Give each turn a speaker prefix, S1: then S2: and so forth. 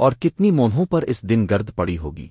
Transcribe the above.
S1: اور کتنی مونہوں پر اس دن گرد پڑی ہوگی۔